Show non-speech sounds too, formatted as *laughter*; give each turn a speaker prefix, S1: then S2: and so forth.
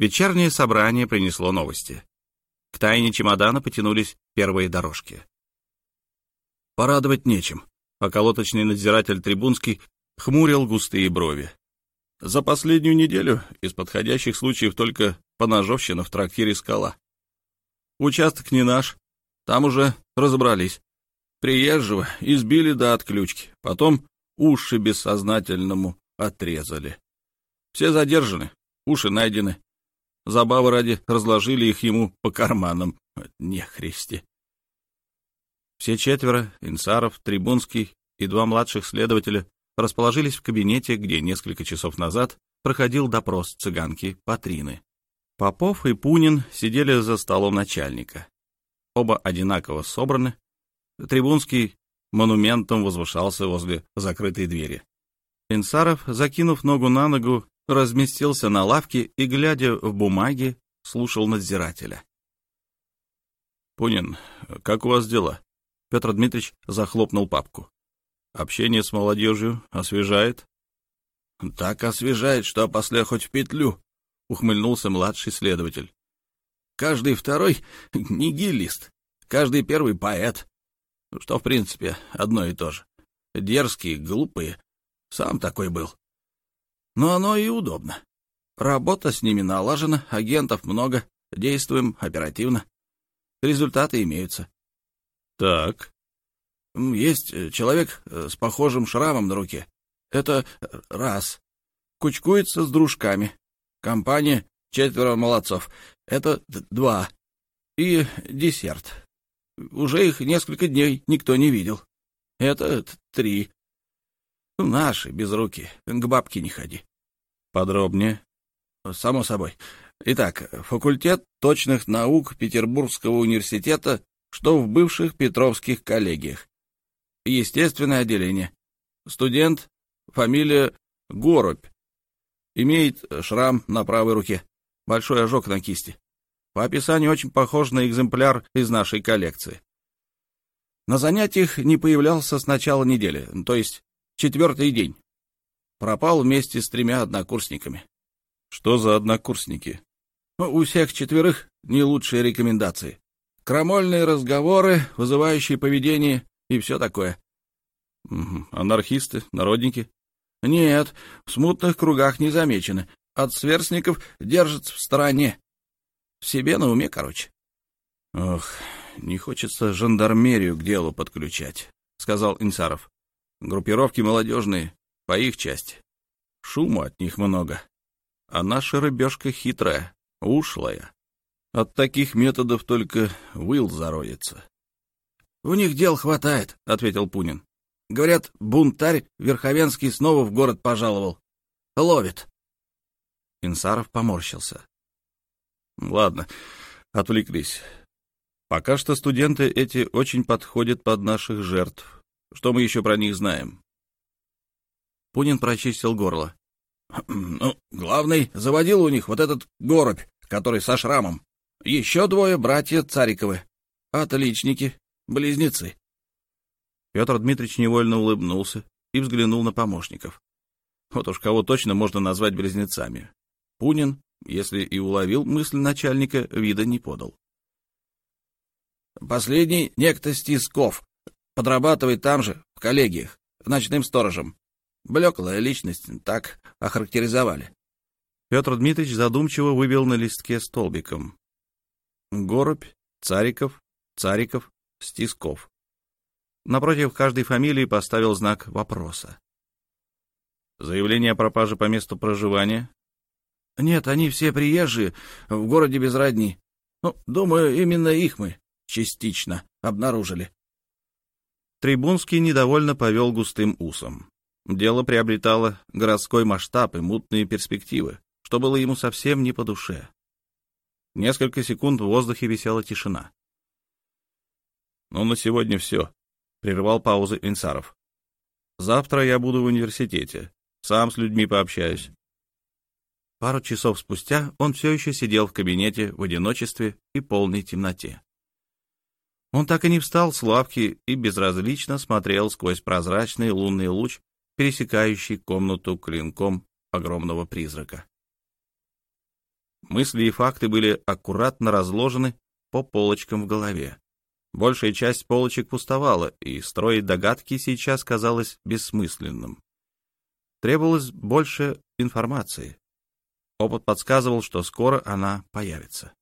S1: Вечернее собрание принесло новости. К тайне чемодана потянулись первые дорожки. Порадовать нечем. Околоточный надзиратель Трибунский хмурил густые брови. За последнюю неделю из подходящих случаев только поножовщина в трактире «Скала». Участок не наш, там уже разобрались. Приезжего избили до отключки, потом уши бессознательному отрезали. Все задержаны, уши найдены. Забавы ради разложили их ему по карманам. Нехристи. Все четверо, Инсаров, Трибунский и два младших следователя, расположились в кабинете, где несколько часов назад проходил допрос цыганки Патрины. Попов и Пунин сидели за столом начальника. Оба одинаково собраны. Трибунский монументом возвышался возле закрытой двери. Инсаров, закинув ногу на ногу, разместился на лавке и, глядя в бумаги, слушал надзирателя. «Пунин, как у вас дела?» Петр Дмитриевич захлопнул папку. «Общение с молодежью освежает?»
S2: «Так освежает, что после хоть в петлю», — ухмыльнулся младший следователь. «Каждый второй — нигилист, каждый первый — поэт, что, в принципе, одно и то же. Дерзкие, глупые, сам такой был. Но оно и удобно. Работа с ними налажена, агентов много, действуем оперативно. Результаты имеются.
S1: Так.
S2: Есть человек э, с похожим шрамом на руке. Это раз. Кучкуется с дружками. Компания четверо молодцов. Это два. И десерт. Уже их несколько дней никто не видел. Это три. Ну, наши, без руки. К бабке не ходи.
S1: Подробнее.
S2: Само собой. Итак, факультет точных наук Петербургского университета, что в бывших Петровских коллегиях. Естественное отделение. Студент, фамилия Горобь. Имеет шрам на правой руке. Большой ожог на кисти. По описанию очень похож на экземпляр из нашей коллекции. На занятиях не появлялся с начала недели, то есть Четвертый день. Пропал вместе с тремя однокурсниками.
S1: Что за однокурсники?
S2: Ну, у всех четверых не лучшие рекомендации. Крамольные разговоры, вызывающие поведение и все такое.
S1: Угу. Анархисты, народники?
S2: Нет, в смутных кругах не замечены. От сверстников держатся в стороне. В себе на уме, короче.
S1: Ох, не хочется жандармерию к делу подключать, сказал Инсаров. Группировки молодежные, по их части. Шуму от них много. А наша рыбешка хитрая, ушлая. От таких методов только Уилл зароется.
S2: — У них дел хватает, — ответил Пунин. — Говорят, бунтарь Верховенский снова в город пожаловал. Ловит.
S1: Инсаров поморщился. — Ладно, отвлеклись. Пока что студенты эти очень подходят под наших жертв. Что мы еще про них знаем? Пунин прочистил горло. *clears throat*
S2: Ну, главный заводил у них вот этот горбь, который со шрамом. Еще двое братья Цариковы. Отличники, близнецы.
S1: Петр Дмитриевич невольно улыбнулся и взглянул на помощников. Вот уж кого точно можно назвать близнецами. Пунин, если и уловил мысль начальника, вида не подал.
S2: Последний некто Стисков, Подрабатывает там же, в коллегиях, ночным сторожем. Блеклая личность, так охарактеризовали.
S1: Петр Дмитриевич задумчиво выбил на листке столбиком. Горубь, Цариков, Цариков, Стисков. Напротив каждой фамилии поставил знак вопроса. Заявление о пропаже по месту проживания?
S2: Нет, они все приезжие, в городе без родни. Ну, думаю, именно их мы частично обнаружили.
S1: Трибунский недовольно повел густым усом. Дело приобретало городской масштаб и мутные перспективы, что было ему совсем не по душе. Несколько секунд в воздухе висела тишина. «Ну, на сегодня все», — прервал паузы Инсаров. «Завтра я буду в университете. Сам с людьми пообщаюсь». Пару часов спустя он все еще сидел в кабинете в одиночестве и полной темноте. Он так и не встал с лавки и безразлично смотрел сквозь прозрачный лунный луч, пересекающий комнату клинком огромного призрака. Мысли и факты были аккуратно разложены по полочкам в голове. Большая часть полочек пустовала, и строить догадки сейчас казалось бессмысленным. Требовалось больше информации. Опыт подсказывал, что скоро она появится.